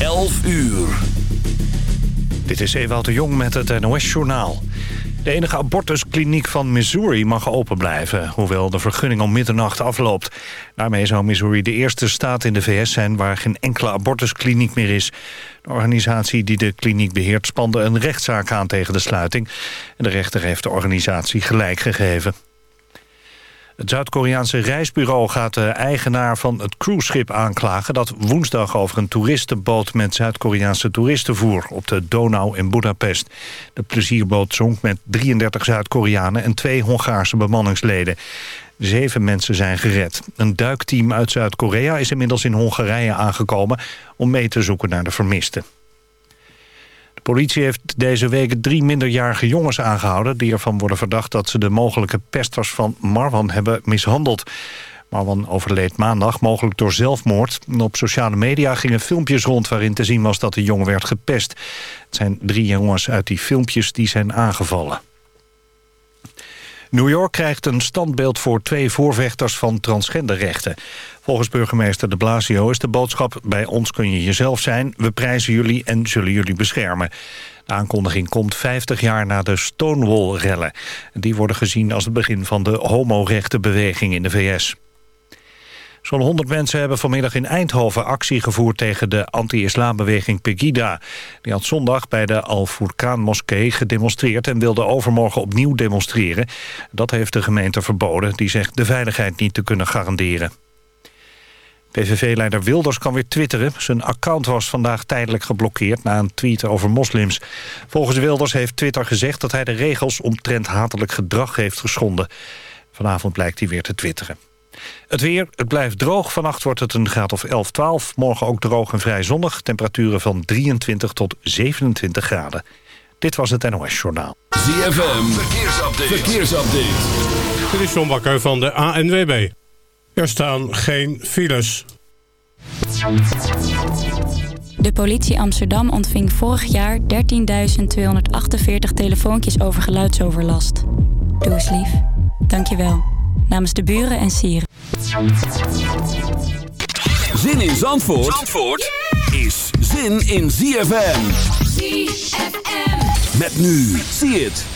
11 uur. Dit is Ewout de Jong met het NOS-journaal. De enige abortuskliniek van Missouri mag open blijven... hoewel de vergunning om middernacht afloopt. Daarmee zou Missouri de eerste staat in de VS zijn... waar geen enkele abortuskliniek meer is. De organisatie die de kliniek beheert spande een rechtszaak aan tegen de sluiting. En de rechter heeft de organisatie gelijk gegeven. Het Zuid-Koreaanse reisbureau gaat de eigenaar van het cruiseschip aanklagen... dat woensdag over een toeristenboot met Zuid-Koreaanse toeristen voer... op de Donau in Budapest. De plezierboot zonk met 33 Zuid-Koreanen en twee Hongaarse bemanningsleden. Zeven mensen zijn gered. Een duikteam uit Zuid-Korea is inmiddels in Hongarije aangekomen... om mee te zoeken naar de vermisten politie heeft deze week drie minderjarige jongens aangehouden... die ervan worden verdacht dat ze de mogelijke pesters van Marwan hebben mishandeld. Marwan overleed maandag, mogelijk door zelfmoord. Op sociale media gingen filmpjes rond waarin te zien was dat de jongen werd gepest. Het zijn drie jongens uit die filmpjes die zijn aangevallen. New York krijgt een standbeeld voor twee voorvechters van transgenderrechten. Volgens burgemeester de Blasio is de boodschap... bij ons kun je jezelf zijn, we prijzen jullie en zullen jullie beschermen. De aankondiging komt 50 jaar na de Stonewall-rellen. Die worden gezien als het begin van de homorechtenbeweging in de VS. Zo'n 100 mensen hebben vanmiddag in Eindhoven actie gevoerd tegen de anti-islambeweging Pegida. Die had zondag bij de Al-Furqaan-moskee gedemonstreerd en wilde overmorgen opnieuw demonstreren. Dat heeft de gemeente verboden, die zegt de veiligheid niet te kunnen garanderen. PVV-leider Wilders kan weer twitteren. Zijn account was vandaag tijdelijk geblokkeerd na een tweet over moslims. Volgens Wilders heeft Twitter gezegd dat hij de regels omtrent hatelijk gedrag heeft geschonden. Vanavond blijkt hij weer te twitteren. Het weer, het blijft droog. Vannacht wordt het een graad of 11, 12. Morgen ook droog en vrij zonnig. Temperaturen van 23 tot 27 graden. Dit was het NOS Journaal. ZFM, verkeersupdate. verkeersupdate. Dit is John Bakker van de ANWB. Er staan geen files. De politie Amsterdam ontving vorig jaar 13.248 telefoontjes over geluidsoverlast. Doe eens lief. Dank je wel. Namens de buren en sieren. Zin in Zandvoort, Zandvoort is zin in ZFM. ZFM. Met nu. Zie het.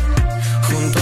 junto.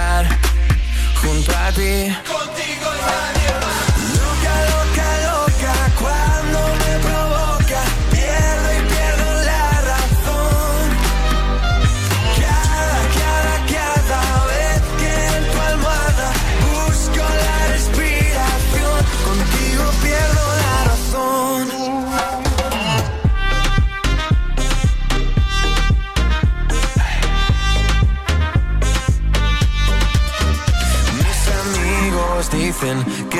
junto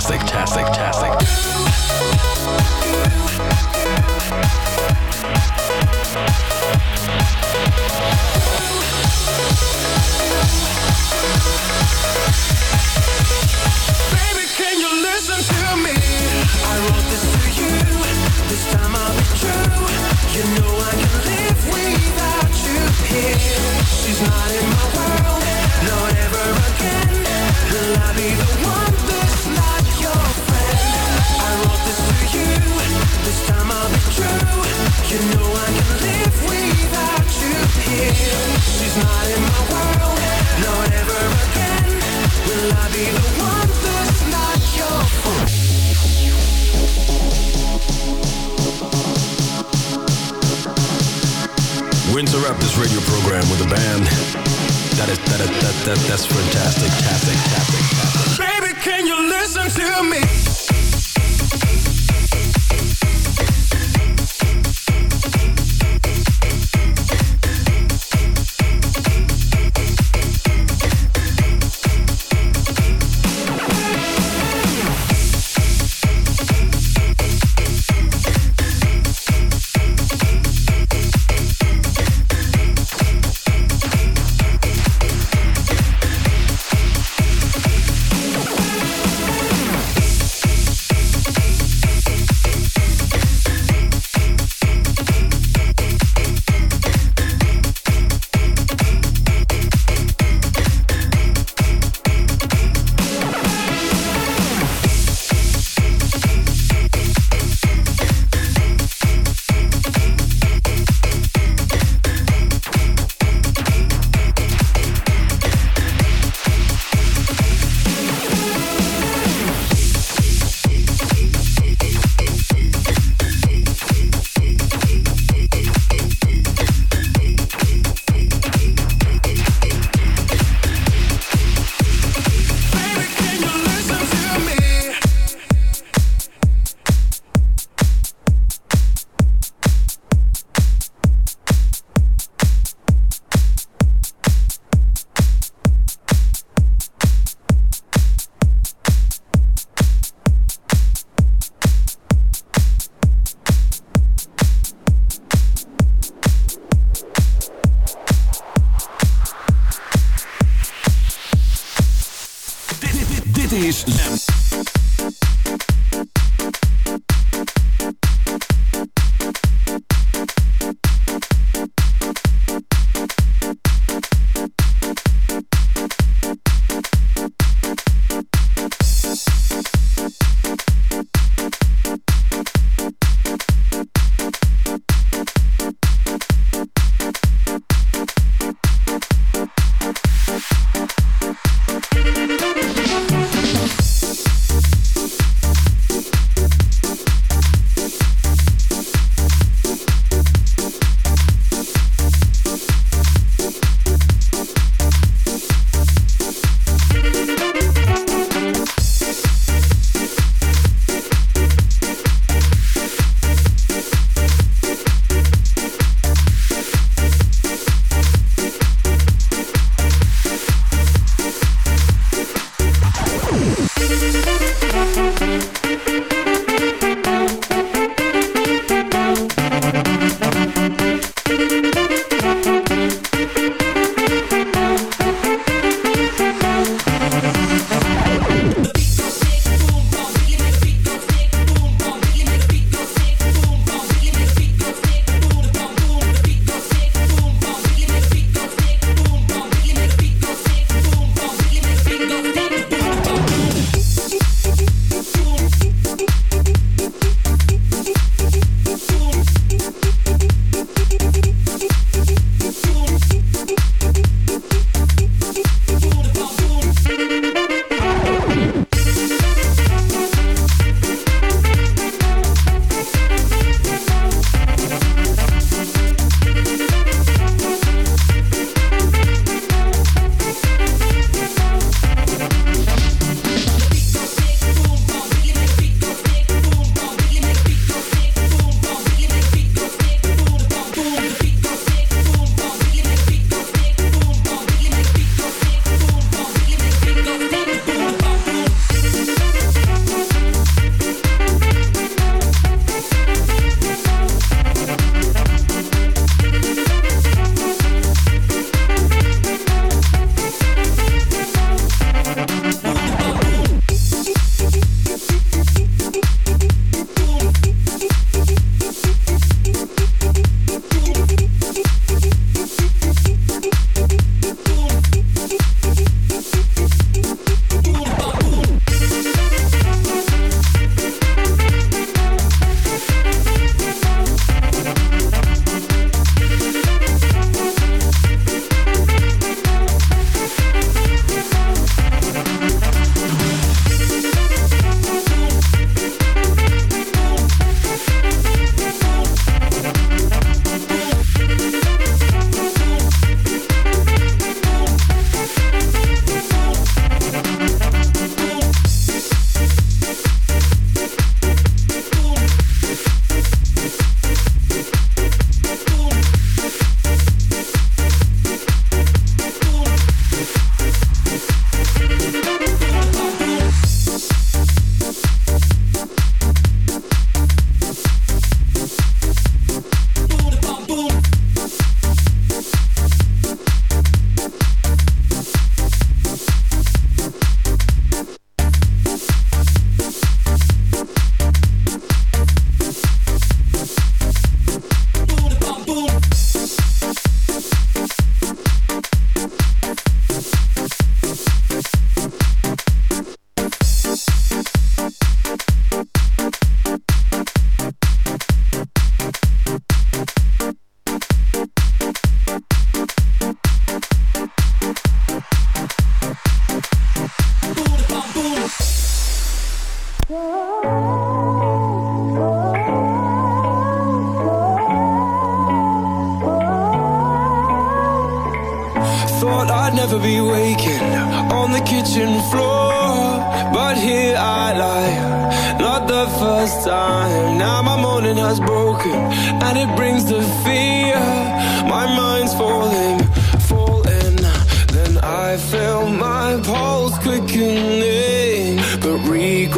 Tastic, tastic. Baby, can you listen to me? I wrote this to you. This time I'll be true. You know I can live without you here. She's not in my world, not ever again. Will I be the one that that that's fantastic, tastic, tastic, tastic. Baby, can you listen to me?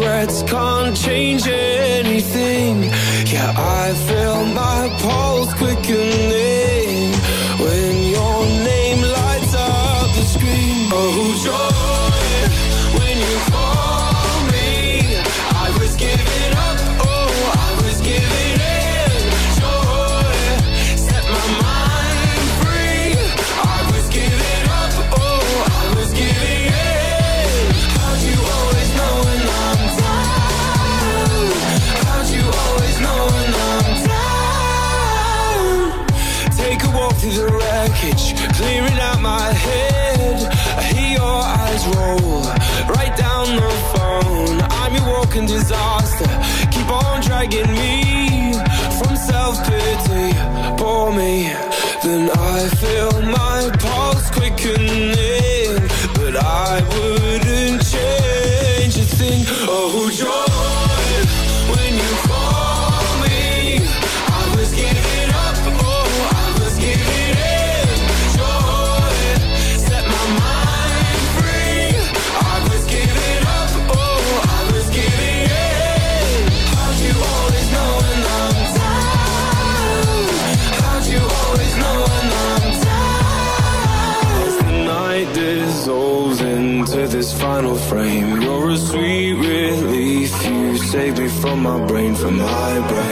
regrets can't change anything. Yeah, I feel my pulse quickening. my brain from high brain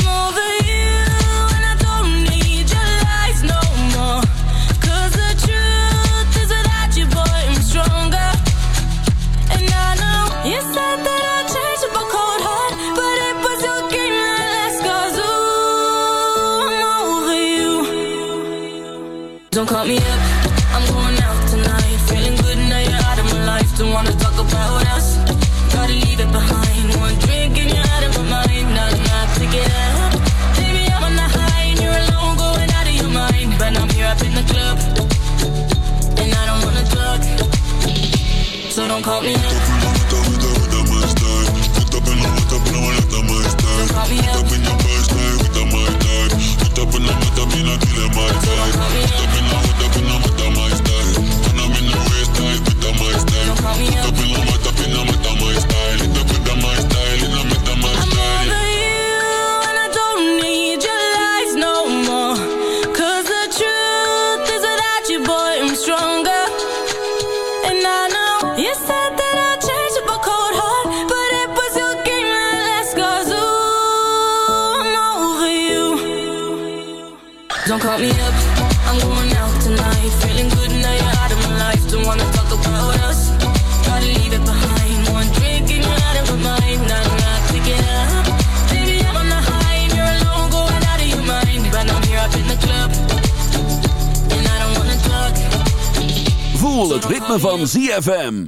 ZFM.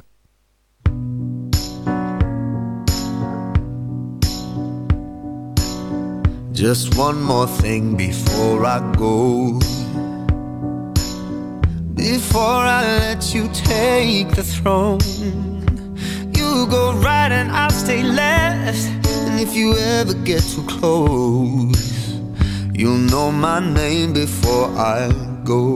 Just one more thing before I go. Before I let you take the throne, you go right and I'll stay left. And if you ever get too close, you'll know my name before I go.